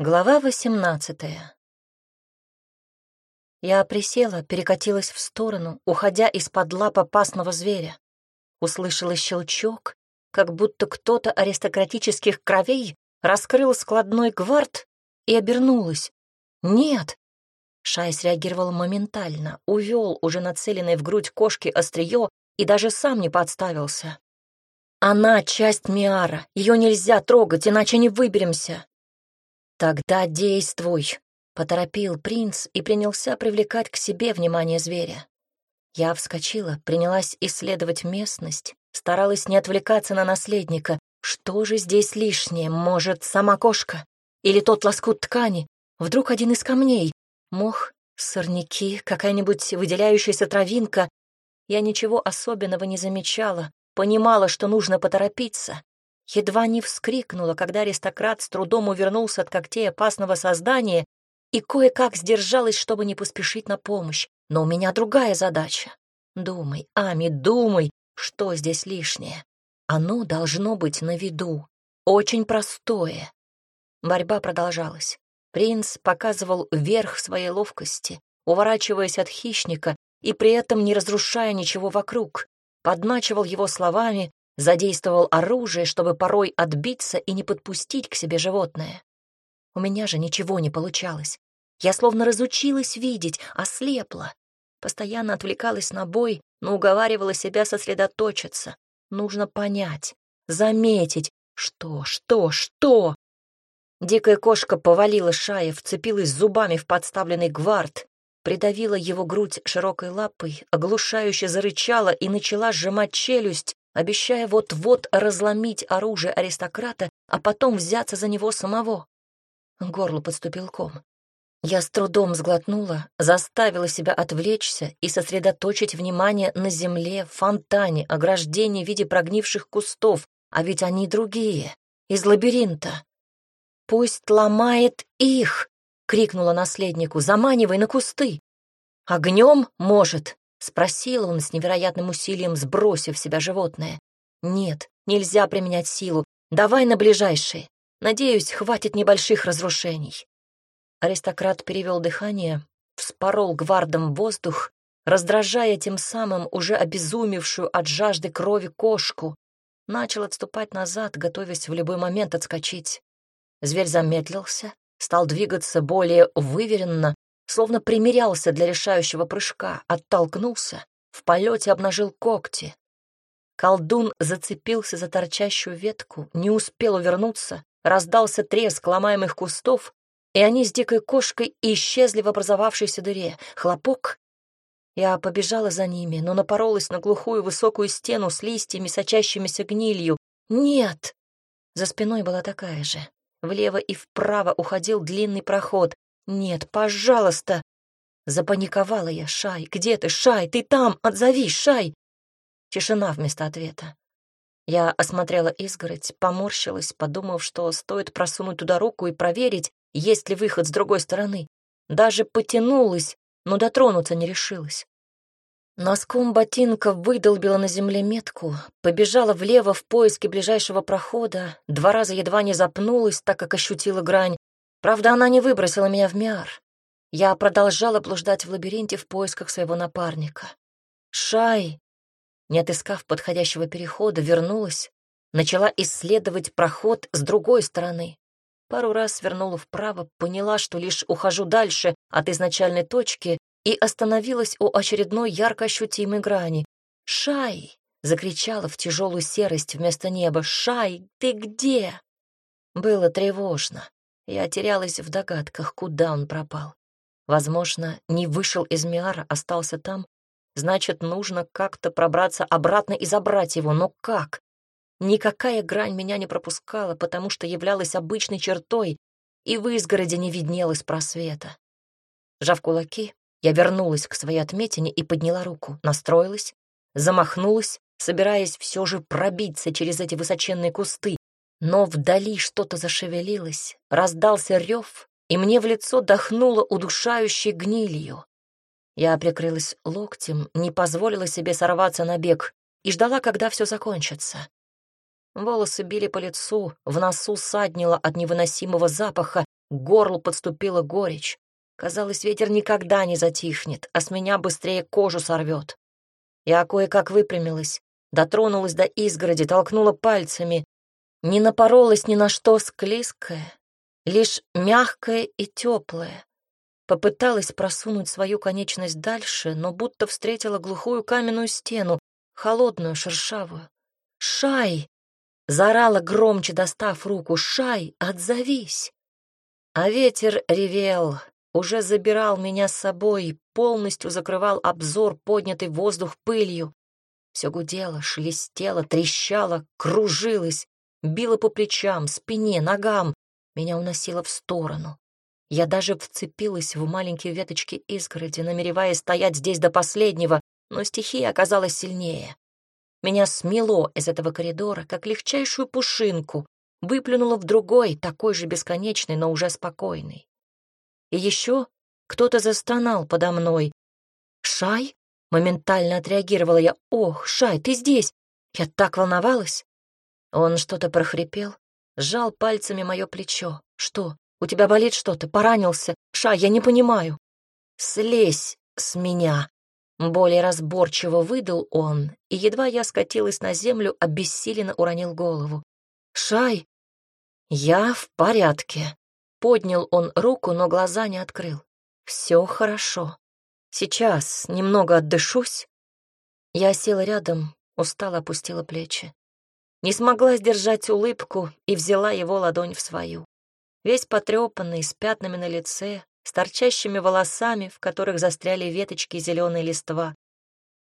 Глава восемнадцатая. Я присела, перекатилась в сторону, уходя из-под лап опасного зверя. Услышала щелчок, как будто кто-то аристократических кровей раскрыл складной гвард и обернулась. «Нет!» Шай среагировал моментально, увел уже нацеленное в грудь кошки острие и даже сам не подставился. «Она часть Миара, ее нельзя трогать, иначе не выберемся!» «Тогда действуй», — поторопил принц и принялся привлекать к себе внимание зверя. Я вскочила, принялась исследовать местность, старалась не отвлекаться на наследника. Что же здесь лишнее? Может, сама кошка? Или тот лоскут ткани? Вдруг один из камней? Мох, сорняки, какая-нибудь выделяющаяся травинка? Я ничего особенного не замечала, понимала, что нужно поторопиться, едва не вскрикнула, когда аристократ с трудом увернулся от когтей опасного создания и кое-как сдержалась, чтобы не поспешить на помощь. Но у меня другая задача. Думай, Ами, думай, что здесь лишнее. Оно должно быть на виду. Очень простое. Борьба продолжалась. Принц показывал верх своей ловкости, уворачиваясь от хищника и при этом не разрушая ничего вокруг, подначивал его словами, задействовал оружие, чтобы порой отбиться и не подпустить к себе животное. У меня же ничего не получалось. Я словно разучилась видеть, ослепла. Постоянно отвлекалась на бой, но уговаривала себя сосредоточиться. Нужно понять, заметить, что, что, что. Дикая кошка повалила шая, вцепилась зубами в подставленный гвард, придавила его грудь широкой лапой, оглушающе зарычала и начала сжимать челюсть, обещая вот-вот разломить оружие аристократа, а потом взяться за него самого. К горлу подступил ком. Я с трудом сглотнула, заставила себя отвлечься и сосредоточить внимание на земле, фонтане, ограждении в виде прогнивших кустов, а ведь они другие, из лабиринта. «Пусть ломает их!» — крикнула наследнику, заманивай на кусты. «Огнем, может!» — спросил он с невероятным усилием, сбросив себя животное. «Нет, нельзя применять силу. Давай на ближайшие. Надеюсь, хватит небольших разрушений». Аристократ перевел дыхание, вспорол гвардом воздух, раздражая тем самым уже обезумевшую от жажды крови кошку, начал отступать назад, готовясь в любой момент отскочить. Зверь замедлился, стал двигаться более выверенно, словно примерялся для решающего прыжка, оттолкнулся, в полете обнажил когти. Колдун зацепился за торчащую ветку, не успел увернуться, раздался треск ломаемых кустов, и они с дикой кошкой исчезли в образовавшейся дыре. Хлопок. Я побежала за ними, но напоролась на глухую высокую стену с листьями, сочащимися гнилью. «Нет!» За спиной была такая же. Влево и вправо уходил длинный проход. «Нет, пожалуйста!» Запаниковала я. «Шай, где ты, Шай? Ты там! Отзовись, Шай!» Тишина вместо ответа. Я осмотрела изгородь, поморщилась, подумав, что стоит просунуть туда руку и проверить, есть ли выход с другой стороны. Даже потянулась, но дотронуться не решилась. Носком ботинка выдолбила на земле метку, побежала влево в поиске ближайшего прохода, два раза едва не запнулась, так как ощутила грань, Правда, она не выбросила меня в Миар. Я продолжала блуждать в лабиринте в поисках своего напарника. Шай, не отыскав подходящего перехода, вернулась, начала исследовать проход с другой стороны. Пару раз свернула вправо, поняла, что лишь ухожу дальше от изначальной точки и остановилась у очередной ярко ощутимой грани. «Шай!» — закричала в тяжелую серость вместо неба. «Шай, ты где?» Было тревожно. Я терялась в догадках, куда он пропал. Возможно, не вышел из Миара, остался там. Значит, нужно как-то пробраться обратно и забрать его. Но как? Никакая грань меня не пропускала, потому что являлась обычной чертой, и в изгороде не виднелось просвета. Жав кулаки, я вернулась к своей отметине и подняла руку, настроилась, замахнулась, собираясь все же пробиться через эти высоченные кусты, но вдали что-то зашевелилось, раздался рев, и мне в лицо дохнуло удушающей гнилью. Я прикрылась локтем, не позволила себе сорваться на бег и ждала, когда все закончится. Волосы били по лицу, в носу саднило от невыносимого запаха, к горлу подступила горечь. Казалось, ветер никогда не затихнет, а с меня быстрее кожу сорвет. Я кое-как выпрямилась, дотронулась до изгороди, толкнула пальцами. Не напоролась ни на что склизкое, лишь мягкое и теплое. Попыталась просунуть свою конечность дальше, но будто встретила глухую каменную стену, холодную, шершавую. «Шай!» — заорала громче, достав руку. «Шай, отзовись!» А ветер ревел, уже забирал меня с собой, полностью закрывал обзор, поднятый воздух пылью. Все гудело, шелестело, трещало, кружилось, било по плечам, спине, ногам. Меня уносило в сторону. Я даже вцепилась в маленькие веточки изгороди, намереваясь стоять здесь до последнего, но стихия оказалась сильнее. Меня смело из этого коридора, как легчайшую пушинку, выплюнуло в другой, такой же бесконечный, но уже спокойный. И еще кто-то застонал подо мной. «Шай?» — моментально отреагировала я. «Ох, Шай, ты здесь! Я так волновалась!» Он что-то прохрипел, сжал пальцами мое плечо. «Что? У тебя болит что-то? Поранился? Шай, я не понимаю!» «Слезь с меня!» Более разборчиво выдал он, и едва я скатилась на землю, обессиленно уронил голову. «Шай!» «Я в порядке!» Поднял он руку, но глаза не открыл. «Все хорошо. Сейчас немного отдышусь». Я села рядом, устало опустила плечи. Не смогла сдержать улыбку и взяла его ладонь в свою. Весь потрепанный, с пятнами на лице, с торчащими волосами, в которых застряли веточки зеленой листва.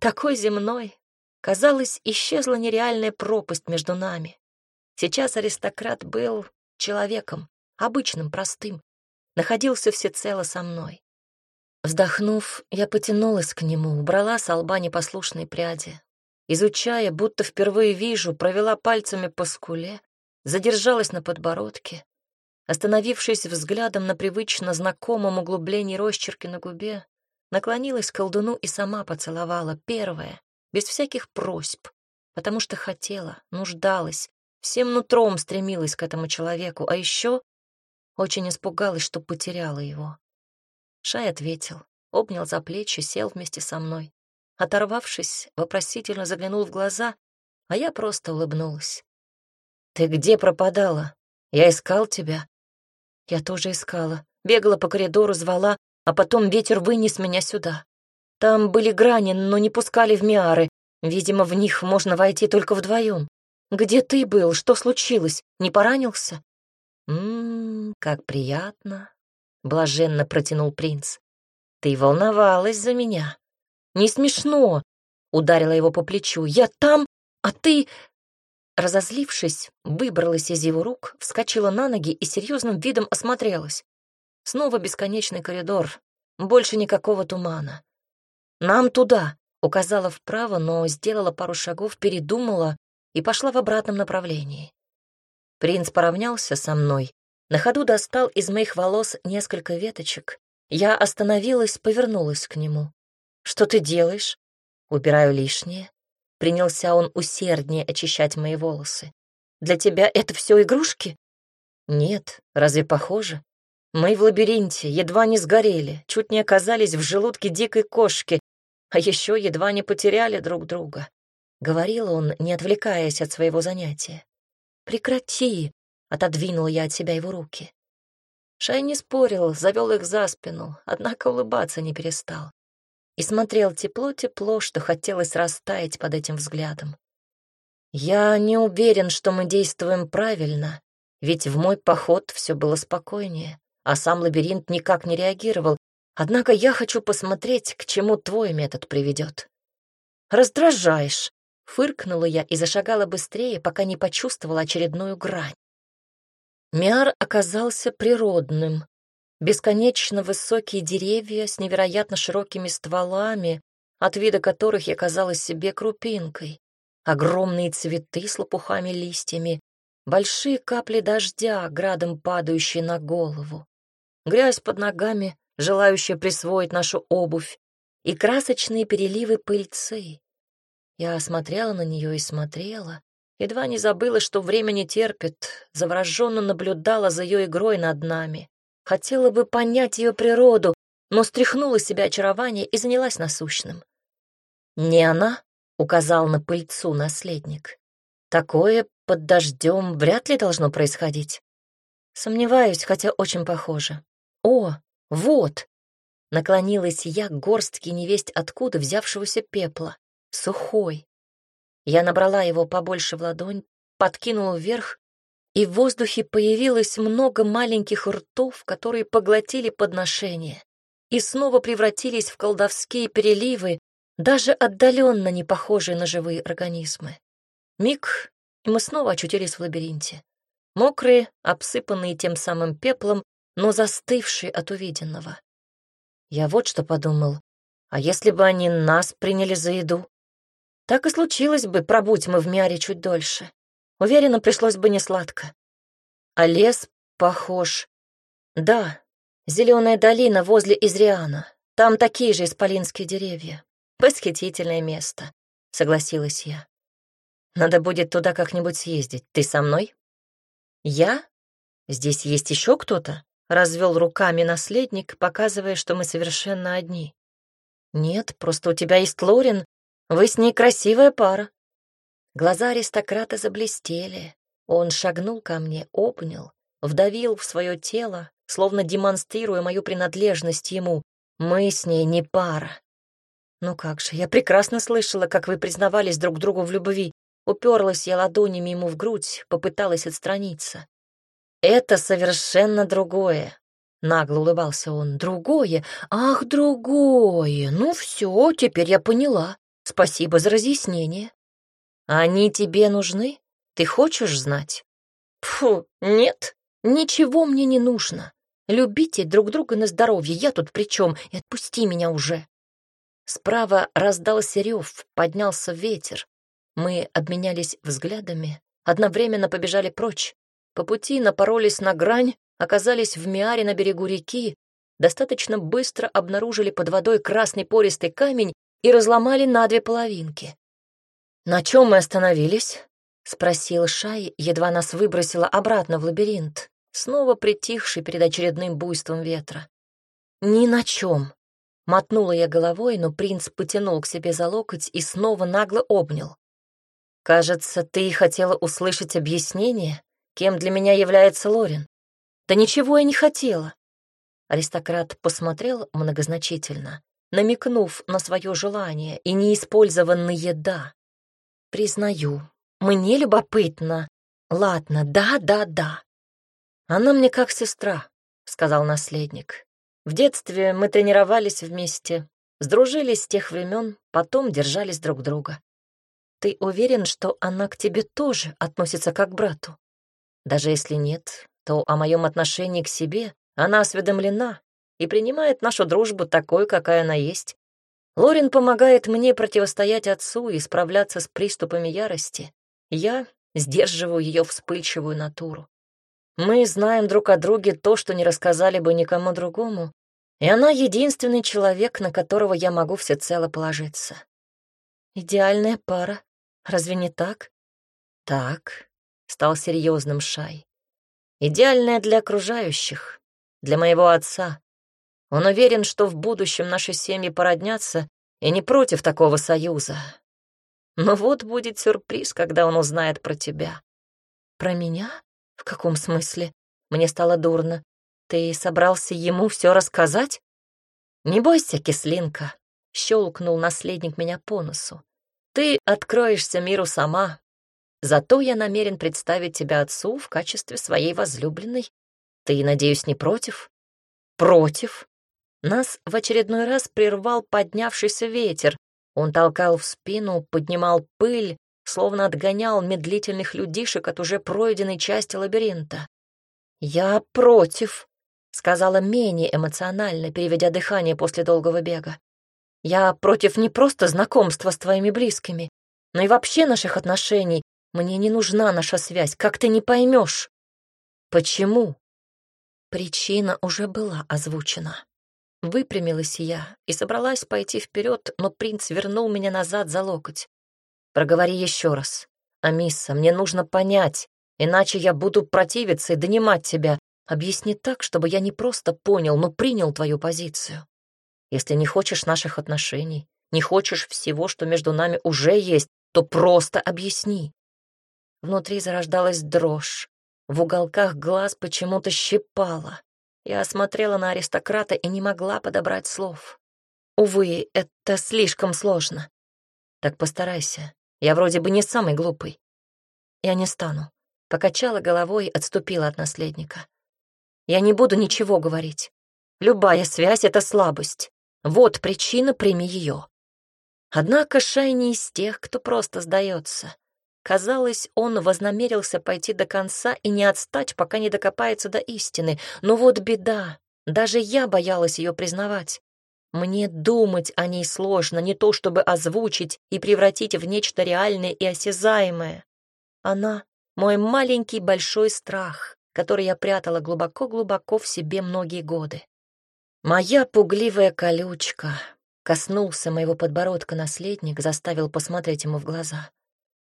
Такой земной. Казалось, исчезла нереальная пропасть между нами. Сейчас аристократ был человеком, обычным, простым, находился всецело со мной. Вздохнув, я потянулась к нему, убрала с лба непослушные пряди. Изучая, будто впервые вижу, провела пальцами по скуле, задержалась на подбородке, Остановившись взглядом на привычно знакомом углублении росчерки на губе, наклонилась к колдуну и сама поцеловала, первая, без всяких просьб, потому что хотела, нуждалась, всем нутром стремилась к этому человеку, а еще очень испугалась, что потеряла его. Шай ответил, обнял за плечи, сел вместе со мной. Оторвавшись, вопросительно заглянул в глаза, а я просто улыбнулась. «Ты где пропадала? Я искал тебя», я тоже искала. Бегала по коридору, звала, а потом ветер вынес меня сюда. Там были грани, но не пускали в миары. Видимо, в них можно войти только вдвоем. Где ты был? Что случилось? Не поранился? Ммм, как приятно. Блаженно протянул принц. Ты волновалась за меня. Не смешно. Ударила его по плечу. Я там, а ты... Разозлившись, выбралась из его рук, вскочила на ноги и серьезным видом осмотрелась. Снова бесконечный коридор, больше никакого тумана. «Нам туда!» — указала вправо, но сделала пару шагов, передумала и пошла в обратном направлении. Принц поравнялся со мной, на ходу достал из моих волос несколько веточек. Я остановилась, повернулась к нему. «Что ты делаешь?» «Убираю лишнее», Принялся он усерднее очищать мои волосы. «Для тебя это все игрушки?» «Нет, разве похоже? Мы в лабиринте, едва не сгорели, чуть не оказались в желудке дикой кошки, а еще едва не потеряли друг друга», — говорил он, не отвлекаясь от своего занятия. «Прекрати!» — отодвинула я от себя его руки. Шай не спорил, завел их за спину, однако улыбаться не перестал и смотрел тепло-тепло, что хотелось растаять под этим взглядом. Я не уверен, что мы действуем правильно, ведь в мой поход все было спокойнее, а сам лабиринт никак не реагировал, однако я хочу посмотреть, к чему твой метод приведет. «Раздражаешь», — фыркнула я и зашагала быстрее, пока не почувствовала очередную грань. Миар оказался природным, Бесконечно высокие деревья с невероятно широкими стволами, от вида которых я казалась себе крупинкой. Огромные цветы с лопухами листьями, большие капли дождя, градом падающие на голову. Грязь под ногами, желающая присвоить нашу обувь, и красочные переливы пыльцы. Я смотрела на нее и смотрела, едва не забыла, что время не терпит, завороженно наблюдала за ее игрой над нами Хотела бы понять ее природу, но стряхнула с себя очарование и занялась насущным. «Не она?» — указал на пыльцу наследник. «Такое под дождем вряд ли должно происходить. Сомневаюсь, хотя очень похоже. О, вот!» Наклонилась я к горстке невесть откуда взявшегося пепла. Сухой. Я набрала его побольше в ладонь, подкинула вверх, и в воздухе появилось много маленьких ртов, которые поглотили подношение и снова превратились в колдовские переливы, даже отдаленно не похожие на живые организмы. Миг, и мы снова очутились в лабиринте. Мокрые, обсыпанные тем самым пеплом, но застывшие от увиденного. Я вот что подумал. А если бы они нас приняли за еду? Так и случилось бы, пробудь мы в Миаре чуть дольше. Уверена, пришлось бы несладко. А лес похож. Да, зеленая долина возле Изриана. Там такие же исполинские деревья. Восхитительное место, согласилась я. Надо будет туда как-нибудь съездить. Ты со мной? Я? Здесь есть еще кто-то? Развел руками наследник, показывая, что мы совершенно одни. Нет, просто у тебя есть Лорин. Вы с ней красивая пара. Глаза аристократа заблестели. Он шагнул ко мне, обнял, вдавил в свое тело, словно демонстрируя мою принадлежность ему. Мы с ней не пара. Ну как же, я прекрасно слышала, как вы признавались друг другу в любви. Уперлась я ладонями ему в грудь, попыталась отстраниться. «Это совершенно другое», — нагло улыбался он. «Другое? Ах, другое! Ну все, теперь я поняла. Спасибо за разъяснение. Они тебе нужны? Ты хочешь знать?» «Фу, нет, ничего мне не нужно. Любите друг друга на здоровье, я тут при чем? И отпусти меня уже». Справа раздался рев, поднялся ветер. Мы обменялись взглядами, одновременно побежали прочь. По пути напоролись на грань, оказались в Миаре на берегу реки, достаточно быстро обнаружили под водой красный пористый камень и разломали на две половинки. «На чем мы остановились?» — спросил Шай, едва нас выбросило обратно в лабиринт, снова притихший перед очередным буйством ветра. «Ни на чем!» — мотнула я головой, но принц потянул к себе за локоть и снова нагло обнял. «Кажется, ты хотела услышать объяснение, кем для меня является Лорин. Да ничего я не хотела». Аристократ посмотрел многозначительно, намекнув на свое желание и неиспользованные «да». «Признаю, мне любопытно. Ладно, да-да-да. Она мне как сестра», — сказал наследник. «В детстве мы тренировались вместе, сдружились с тех времен, потом держались друг друга. Ты уверен, что она к тебе тоже относится как к брату? Даже если нет, то о моем отношении к себе она осведомлена и принимает нашу дружбу такой, какая она есть. Лорин помогает мне противостоять отцу и справляться с приступами ярости. Я сдерживаю ее вспыльчивую натуру. Мы знаем друг о друге то, что не рассказали бы никому другому, и она единственный человек, на которого я могу всецело положиться. Идеальная пара, Разве не так? Так, стал серьезным Шай. Идеальная для окружающих, для моего отца. Он уверен, что в будущем наши семьи породнятся и не против такого союза. Но вот будет сюрприз, когда он узнает про тебя. Про меня? В каком смысле? Мне стало дурно. Ты собрался ему все рассказать? Не бойся, кислинка, щелкнул наследник меня по носу. Ты откроешься миру сама. Зато я намерен представить тебя отцу в качестве своей возлюбленной. Ты, надеюсь, не против? Против. Нас в очередной раз прервал поднявшийся ветер. Он толкал в спину, поднимал пыль, словно отгонял медлительных людишек от уже пройденной части лабиринта. «Я против», — сказала менее эмоционально, переведя дыхание после долгого бега. Я против не просто знакомства с твоими близкими, но и вообще наших отношений. Мне не нужна наша связь, как ты не поймешь. Почему? Причина уже была озвучена. Выпрямилась я и собралась пойти вперед, но принц вернул меня назад за локоть. Проговори еще раз. Амисса, мне нужно понять, иначе я буду противиться и донимать тебя, Объясни так, чтобы я не просто понял, но принял твою позицию. Если не хочешь наших отношений, не хочешь всего, что между нами уже есть, то просто объясни. Внутри зарождалась дрожь. В уголках глаз почему-то щипало. Я осмотрела на аристократа и не могла подобрать слов. Увы, это слишком сложно. Так постарайся. Я вроде бы не самый глупый. Я не стану. Покачала головой и отступила от наследника. Я не буду ничего говорить. Любая связь — это слабость. Вот причина, прими ее. Однако Шай не из тех, кто просто сдается. Казалось, он вознамерился пойти до конца и не отстать, пока не докопается до истины. Но вот беда. Даже я боялась ее признавать. Мне думать о ней сложно, не то чтобы озвучить и превратить в нечто реальное и осязаемое. Она — мой маленький большой страх, который я прятала глубоко-глубоко в себе многие годы. Моя пугливая колючка коснулся моего подбородка наследник, заставил посмотреть ему в глаза.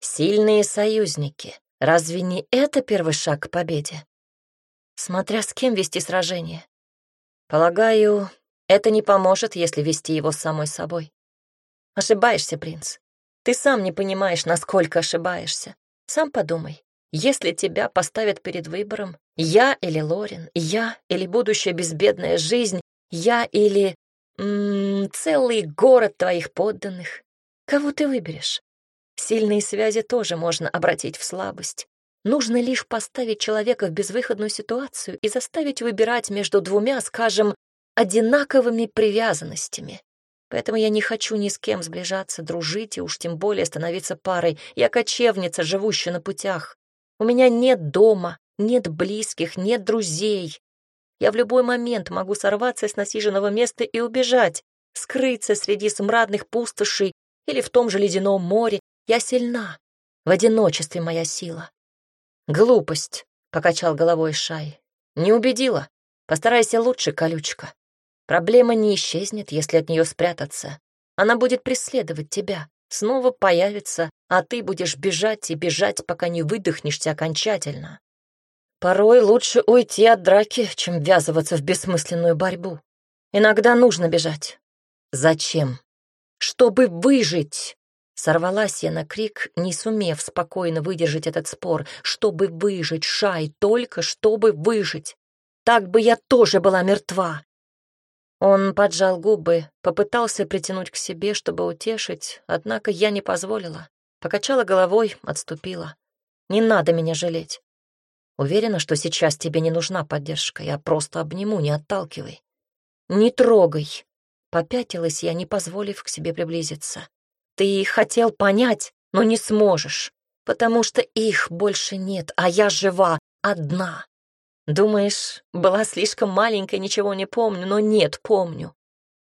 Сильные союзники. Разве не это первый шаг к победе? Смотря с кем вести сражение. Полагаю, это не поможет, если вести его самой собой. Ошибаешься, принц. Ты сам не понимаешь, насколько ошибаешься. Сам подумай, если тебя поставят перед выбором, я или Лорин, я или будущая безбедная жизнь, я или м -м, целый город твоих подданных, кого ты выберешь? Сильные связи тоже можно обратить в слабость. Нужно лишь поставить человека в безвыходную ситуацию и заставить выбирать между двумя, скажем, одинаковыми привязанностями. Поэтому я не хочу ни с кем сближаться, дружить и уж тем более становиться парой. Я кочевница, живущая на путях. У меня нет дома, нет близких, нет друзей. Я в любой момент могу сорваться с насиженного места и убежать, скрыться среди смрадных пустошей или в том же ледяном море. Я сильна. В одиночестве моя сила. Глупость, — покачал головой Шай. Не убедила. Постарайся лучше, колючка. Проблема не исчезнет, если от нее спрятаться. Она будет преследовать тебя, снова появится, а ты будешь бежать и бежать, пока не выдохнешься окончательно. Порой лучше уйти от драки, чем ввязываться в бессмысленную борьбу. Иногда нужно бежать. Зачем? Чтобы выжить. Сорвалась я на крик, не сумев спокойно выдержать этот спор. Чтобы выжить, Шай, только чтобы выжить. Так бы я тоже была мертва. Он поджал губы, попытался притянуть к себе, чтобы утешить, однако я не позволила. Покачала головой, отступила. «Не надо меня жалеть. Уверена, что сейчас тебе не нужна поддержка. Я просто обниму, не отталкивай. Не трогай. Попятилась я, не позволив к себе приблизиться. Ты хотел понять, но не сможешь, потому что их больше нет, а я жива, одна. Думаешь, была слишком маленькая, ничего не помню, но нет, помню.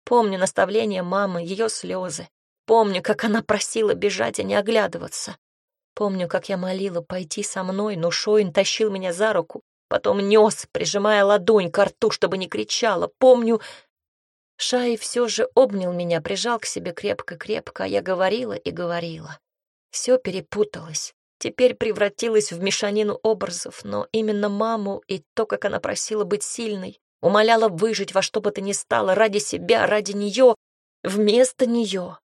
Помню наставление мамы, ее слезы. Помню, как она просила бежать, а не оглядываться. Помню, как я молила пойти со мной, но Шоин тащил меня за руку, потом нес, прижимая ладонь к рту, чтобы не кричала. Помню... Шай все же обнял меня, прижал к себе крепко-крепко, а я говорила и говорила. Все перепуталось теперь превратилась в мешанину образов, но именно маму и то, как она просила быть сильной, умоляла выжить во что бы то ни стало ради себя, ради нее, вместо нее.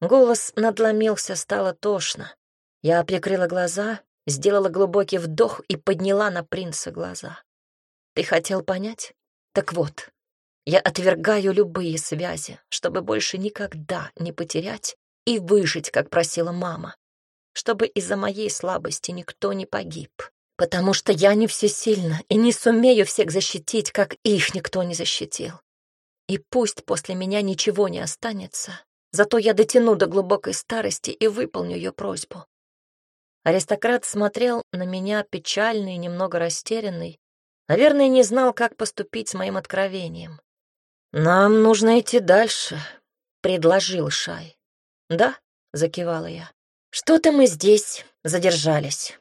Голос надломился, стало тошно. Я прикрыла глаза, сделала глубокий вдох и подняла на принца глаза. «Ты хотел понять? Так вот, я отвергаю любые связи, чтобы больше никогда не потерять и выжить, как просила мама чтобы из-за моей слабости никто не погиб. Потому что я не всесильна и не сумею всех защитить, как их никто не защитил. И пусть после меня ничего не останется, зато я дотяну до глубокой старости и выполню ее просьбу. Аристократ смотрел на меня печальный немного растерянный. Наверное, не знал, как поступить с моим откровением. «Нам нужно идти дальше», — предложил Шай. «Да», — закивала я. Что-то мы здесь задержались.